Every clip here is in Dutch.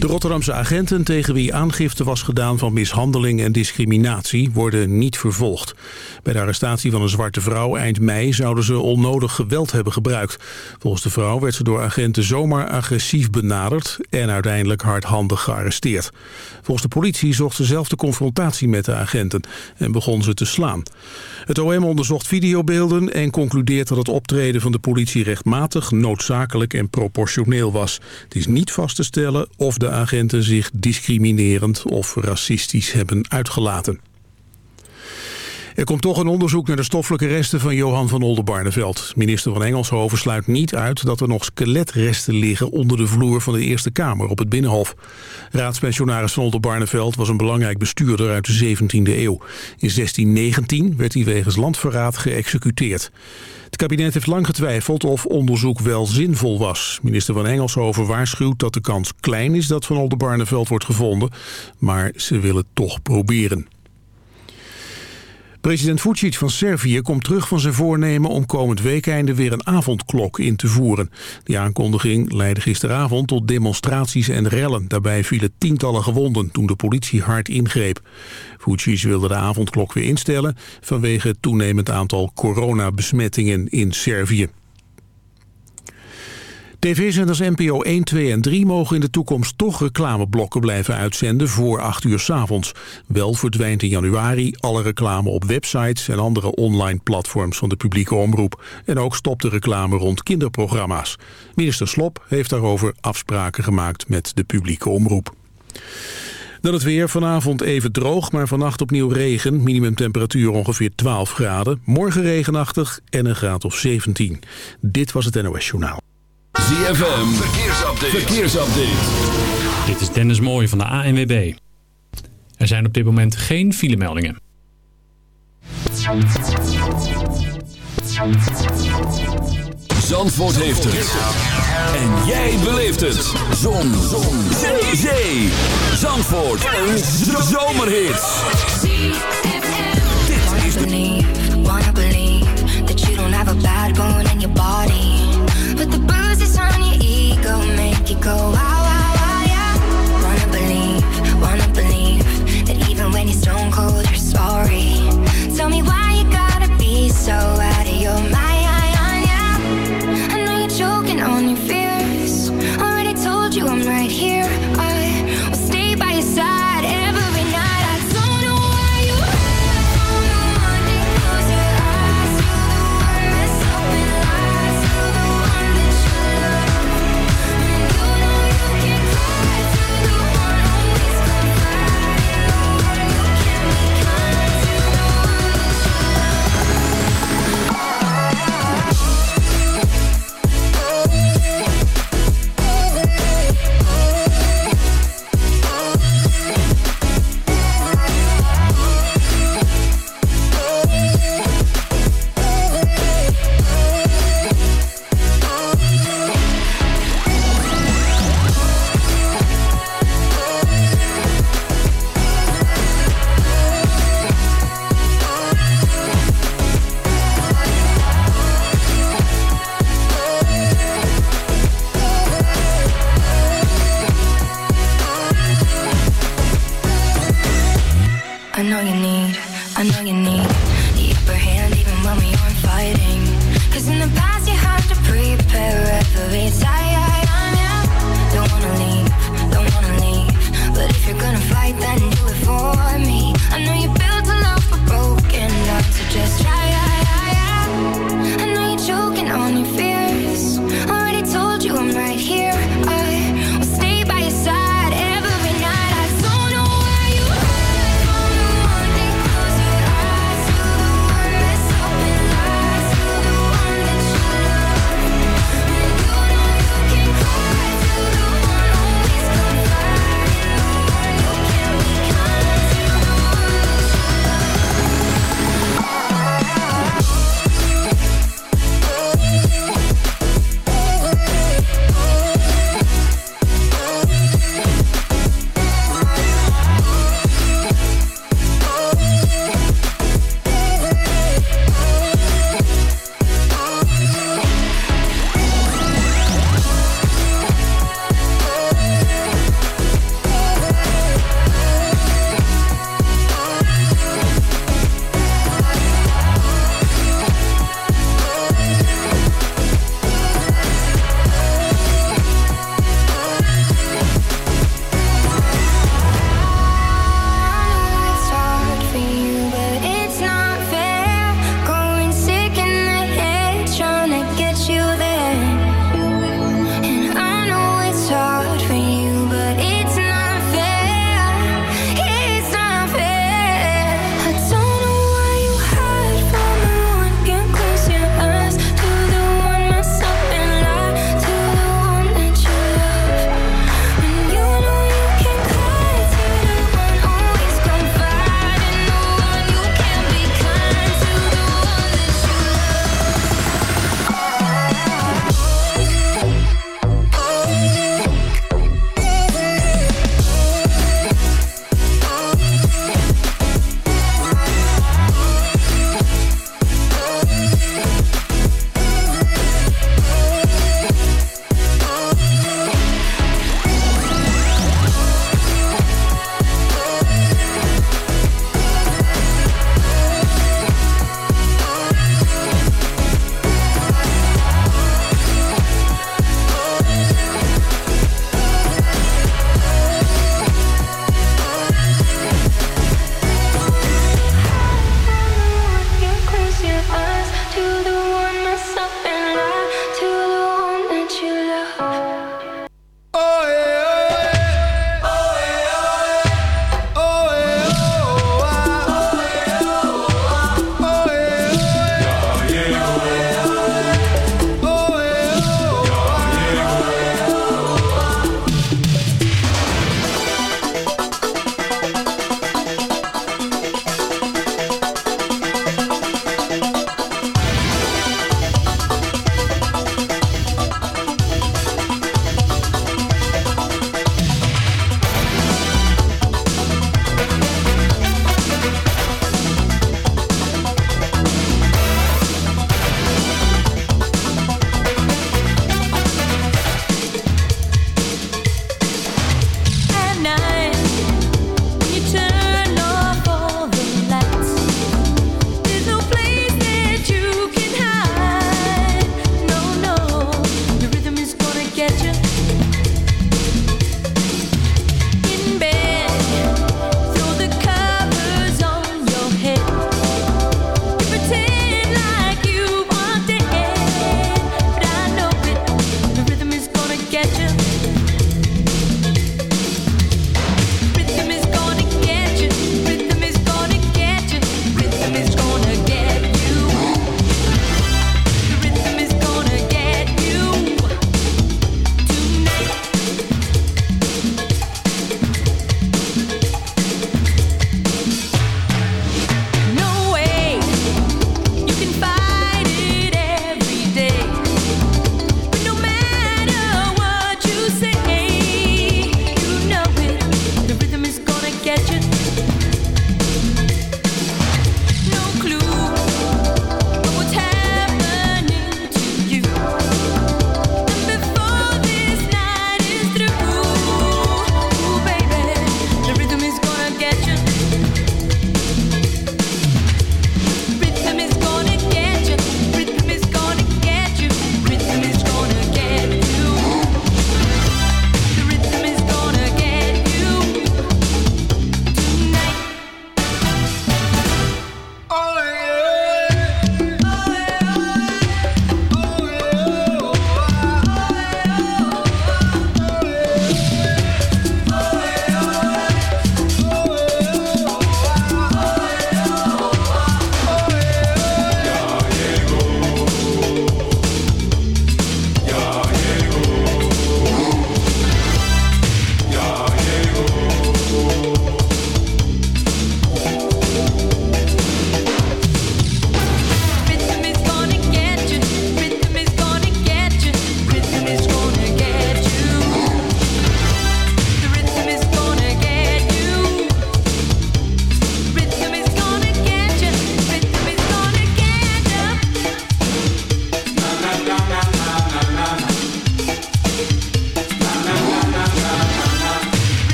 De Rotterdamse agenten tegen wie aangifte was gedaan van mishandeling en discriminatie worden niet vervolgd. Bij de arrestatie van een zwarte vrouw eind mei zouden ze onnodig geweld hebben gebruikt. Volgens de vrouw werd ze door agenten zomaar agressief benaderd en uiteindelijk hardhandig gearresteerd. Volgens de politie zocht ze zelf de confrontatie met de agenten en begon ze te slaan. Het OM onderzocht videobeelden en concludeert dat het optreden van de politie rechtmatig, noodzakelijk en proportioneel was. Het is niet vast te stellen of de agenten zich discriminerend of racistisch hebben uitgelaten. Er komt toch een onderzoek naar de stoffelijke resten van Johan van Oldenbarneveld. Minister van Engelshoven sluit niet uit dat er nog skeletresten liggen onder de vloer van de Eerste Kamer op het Binnenhof. Raadspensionaris van Oldenbarneveld was een belangrijk bestuurder uit de 17e eeuw. In 1619 werd hij wegens landverraad geëxecuteerd. Het kabinet heeft lang getwijfeld of onderzoek wel zinvol was. Minister van Engelshoven waarschuwt dat de kans klein is dat Van Oldenbarneveld wordt gevonden, maar ze willen toch proberen. President Vucic van Servië komt terug van zijn voornemen om komend weekende weer een avondklok in te voeren. Die aankondiging leidde gisteravond tot demonstraties en rellen. Daarbij vielen tientallen gewonden toen de politie hard ingreep. Vucic wilde de avondklok weer instellen vanwege het toenemend aantal coronabesmettingen in Servië. TV-zenders NPO 1, 2 en 3 mogen in de toekomst toch reclameblokken blijven uitzenden voor 8 uur s avonds. Wel verdwijnt in januari alle reclame op websites en andere online platforms van de publieke omroep. En ook stopt de reclame rond kinderprogramma's. Minister Slop heeft daarover afspraken gemaakt met de publieke omroep. Dan het weer. Vanavond even droog, maar vannacht opnieuw regen. Minimumtemperatuur ongeveer 12 graden. Morgen regenachtig en een graad of 17. Dit was het NOS Journaal. ZFM, verkeersupdate. verkeersupdate. Dit is Dennis Mooij van de ANWB. Er zijn op dit moment geen filemeldingen. Zandvoort heeft het. En jij beleeft het. Zon. Zon. Zee. Zee. Zandvoort. Een zomerhit. Dit is de... Wanna believe that you don't have a bad bone in your body. Go wow, wow, wow, yeah. Wanna believe, wanna believe that even when you're stone cold, you're sorry. Tell me why you gotta be so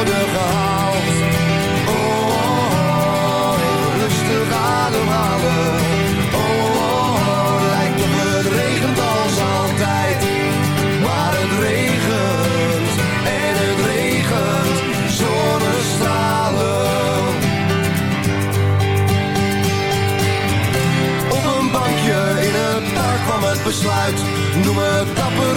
worden gehaald. Oh, oh, oh rustig ademhalen. Oh, oh, oh lijkt op het regent als altijd. Maar het regent en het regent zonnestralen. Op een bankje in het park kwam het besluit. Noem het dapper,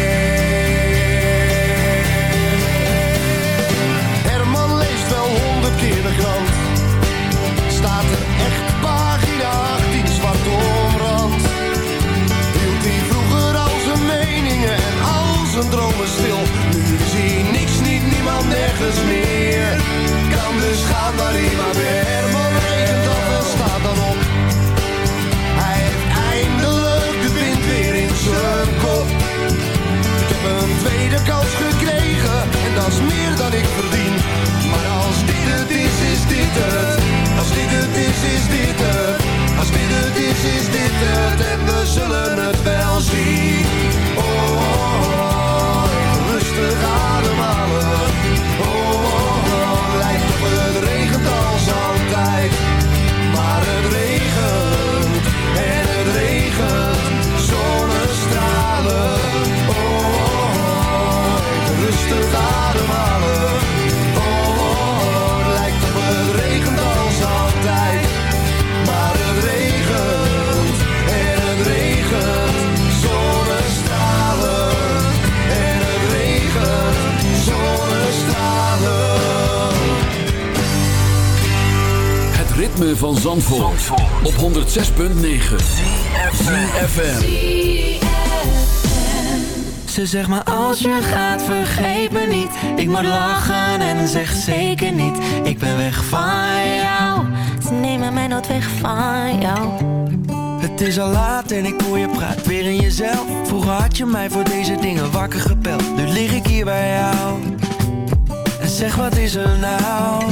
The zullen ritme van Zandvoort, op 106.9 CFFM Ze zegt maar als je gaat vergeet me niet. Ik moet lachen en zeg zeker niet. Ik ben weg van jou. Ze nemen mij nooit weg van jou. Het is al laat en ik hoor je praat weer in jezelf. Vroeger had je mij voor deze dingen wakker gepeld Nu lig ik hier bij jou. En zeg wat is er nou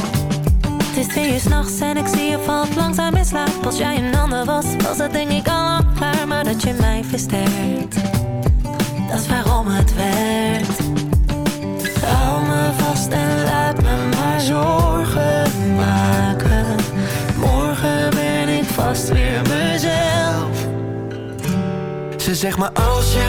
is twee uur s'nachts en ik zie je valt langzaam in slaap. Als jij een ander was, was het denk ik al klaar. Maar dat je mij versterkt Dat is waarom het werkt. Hou me vast en laat me maar zorgen maken. Morgen ben ik vast weer mezelf. Ze zegt maar als je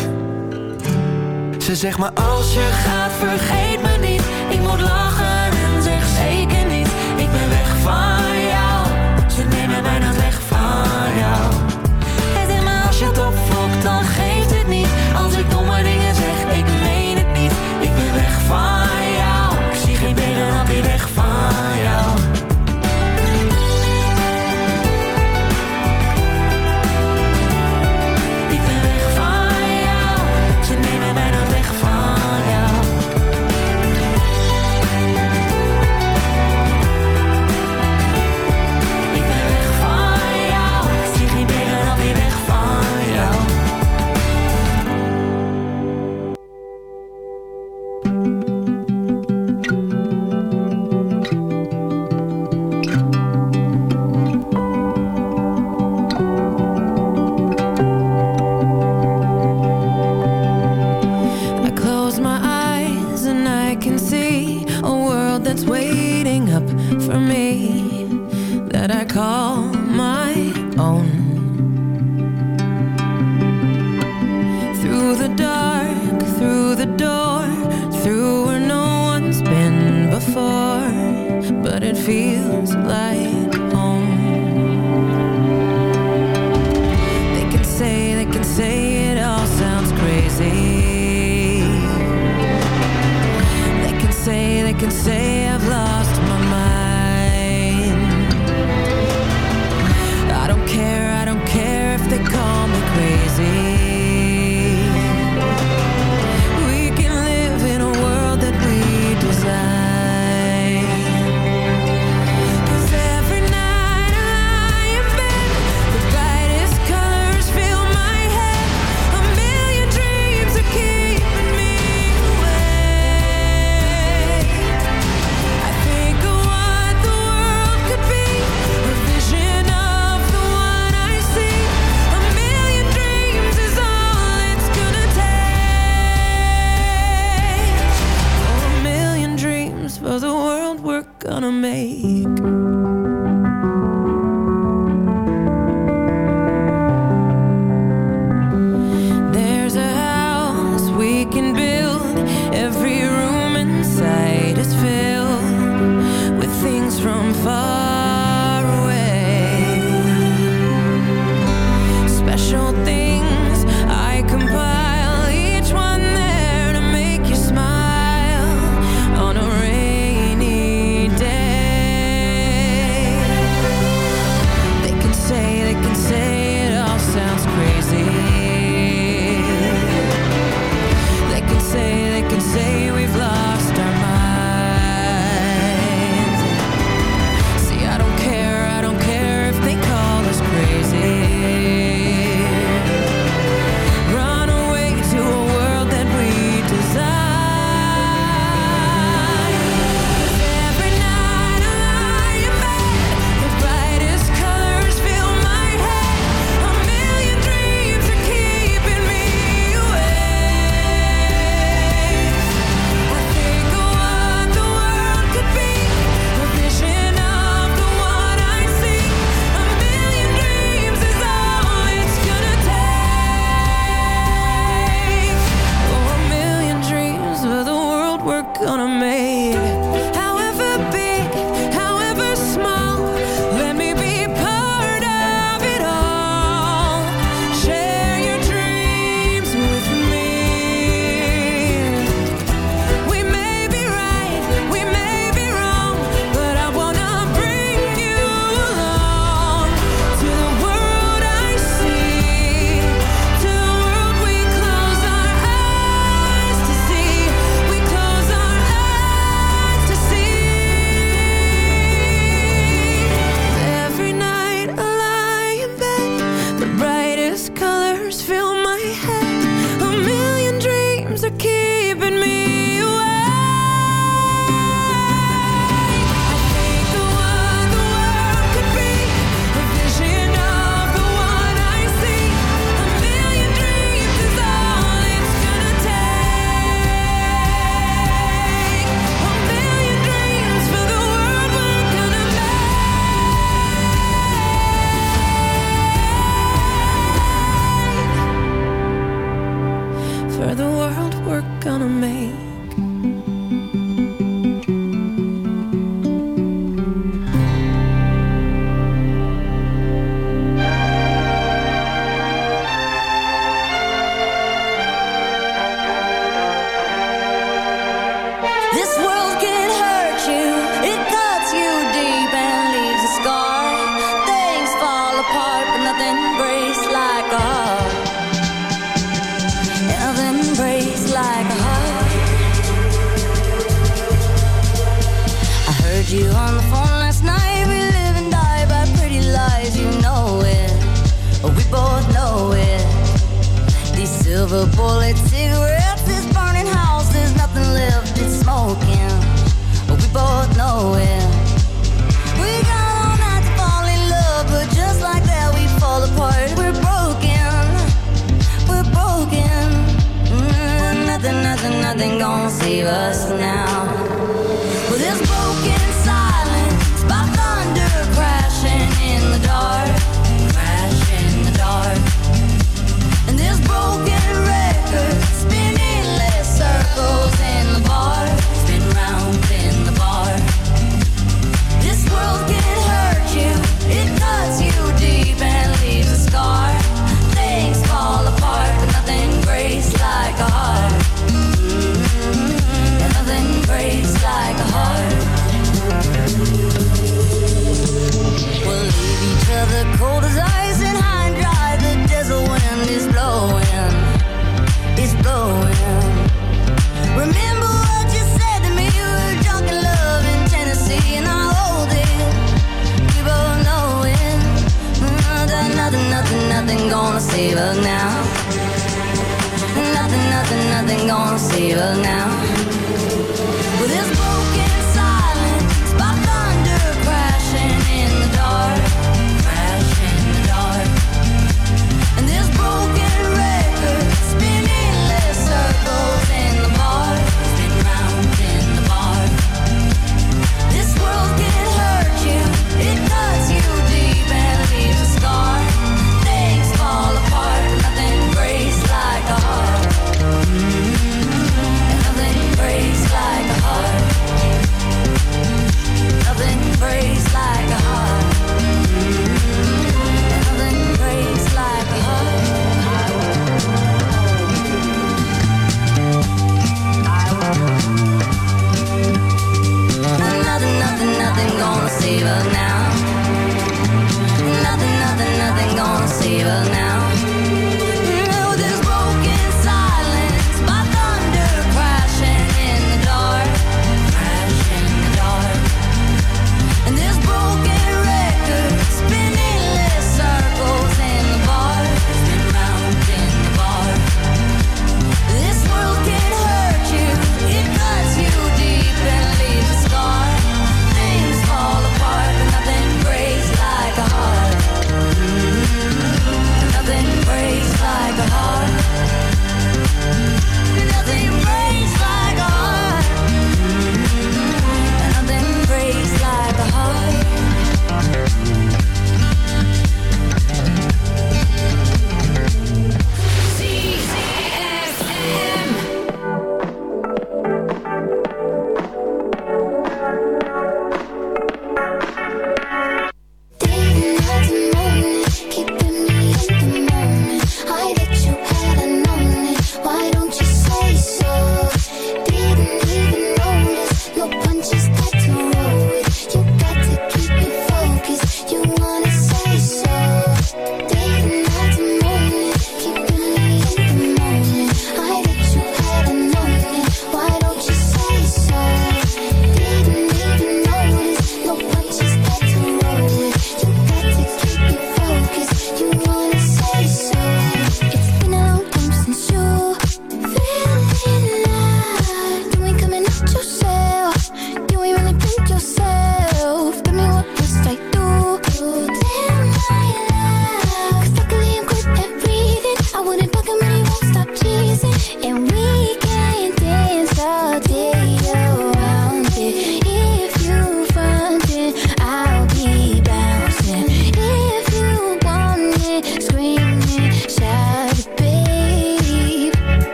Ze zegt maar als je gaat vergeet me niet. Ik moet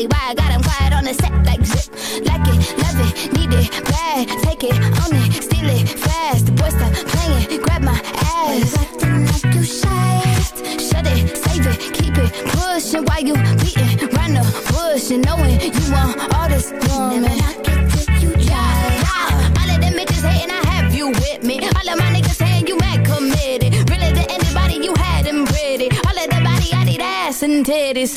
Probably why I got him quiet on the set like zip. Like it, love it, need it, bad. Take it, own it, steal it, fast. The boy stop playing, grab my ass. Acting like you shy. Shut it, save it, keep it pushing while you beating round the bush and knowing you want all this woman. Knock it till you. Yeah, all of them bitches hating, I have you with me. All of my niggas saying you mad committed. Really to anybody you had them pretty. All of the body, I need ass and titties.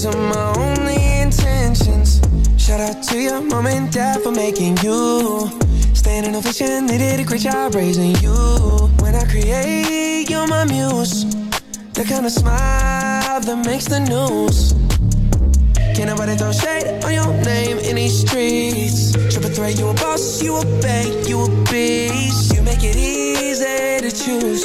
These are my only intentions. Shout out to your mom and dad for making you. Standing ovation, they did a great job raising you. When I create, you're my muse. The kind of smile that makes the news. Can't nobody throw shade on your name in these streets. Triple threat, you a boss, you a bank, you a beast. You make it easy to choose.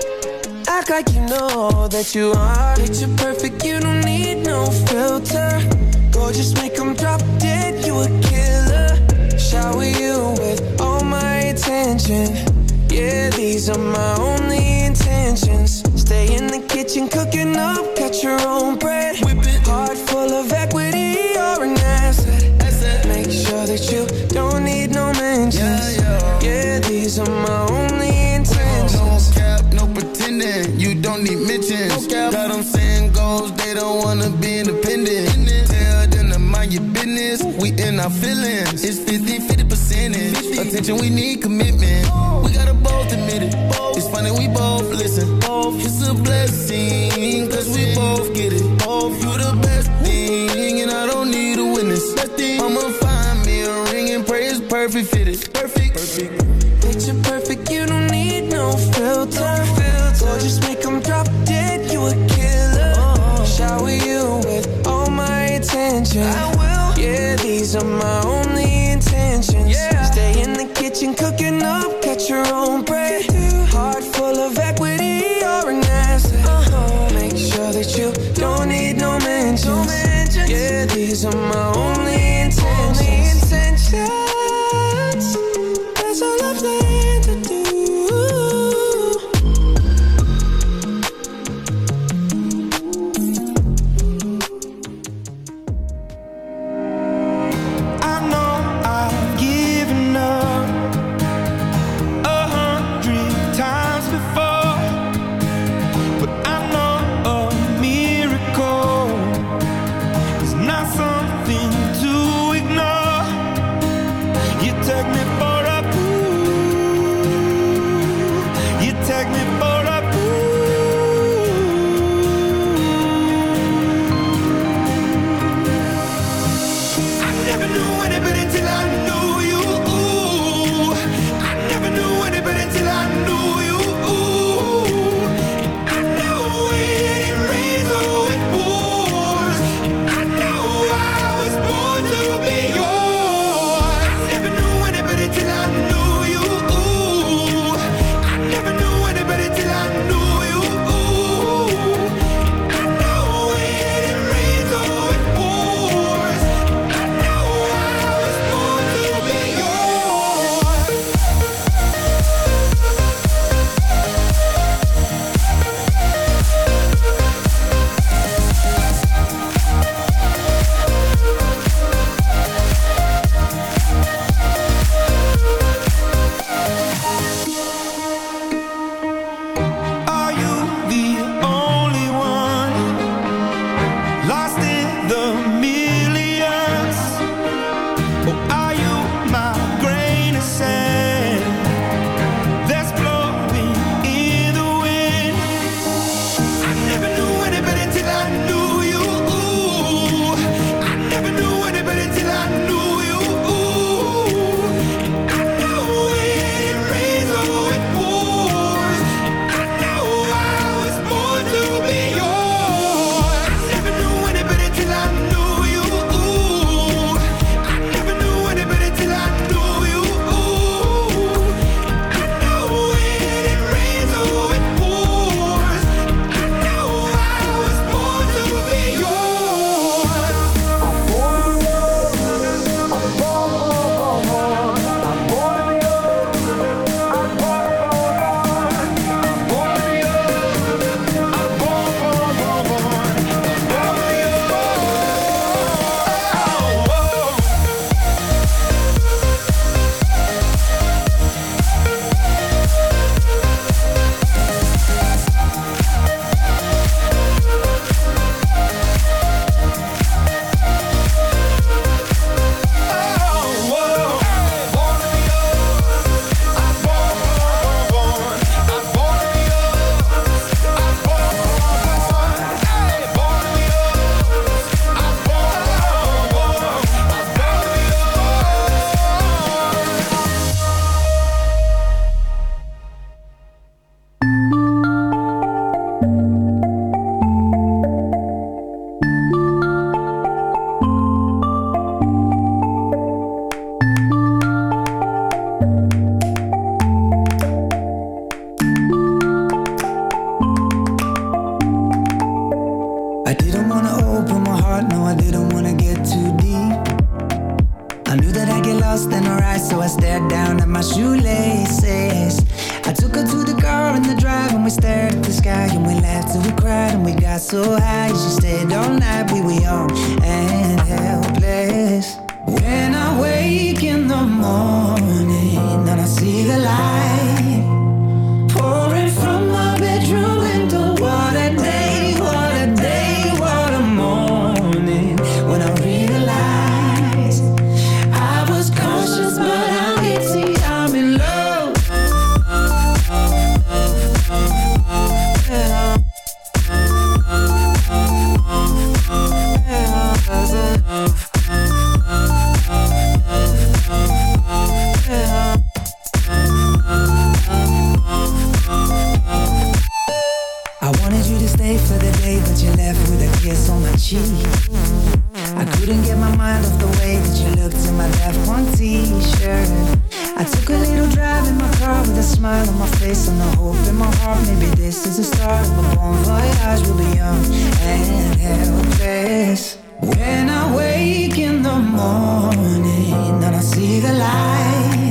Act like you know all that you are. That you're perfect, you don't need no filter. Gorgeous, make them drop dead, you a killer. Shower you with all my attention. Yeah, these are my only intentions. Stay in the kitchen, cooking up, cut your own bread. Whip it. Heart full of equity, you're an asset. Make sure that you don't need don't need mentions. Got them saying goals, they don't wanna be independent. Tell them to mind your business, we in our feelings. It's 50 50 percentage. Attention, we need commitment. We gotta both admit it. It's funny, we both listen. It's a blessing, cause we both get it. You the best wanted you to stay for the day, but you left with a kiss on my cheek. I couldn't get my mind off the way that you looked in my left one t-shirt. I took a little drive in my car with a smile on my face and a hope in my heart. Maybe this is the start of a bon voyage. We'll be young and helpless. When I wake in the morning and I see the light.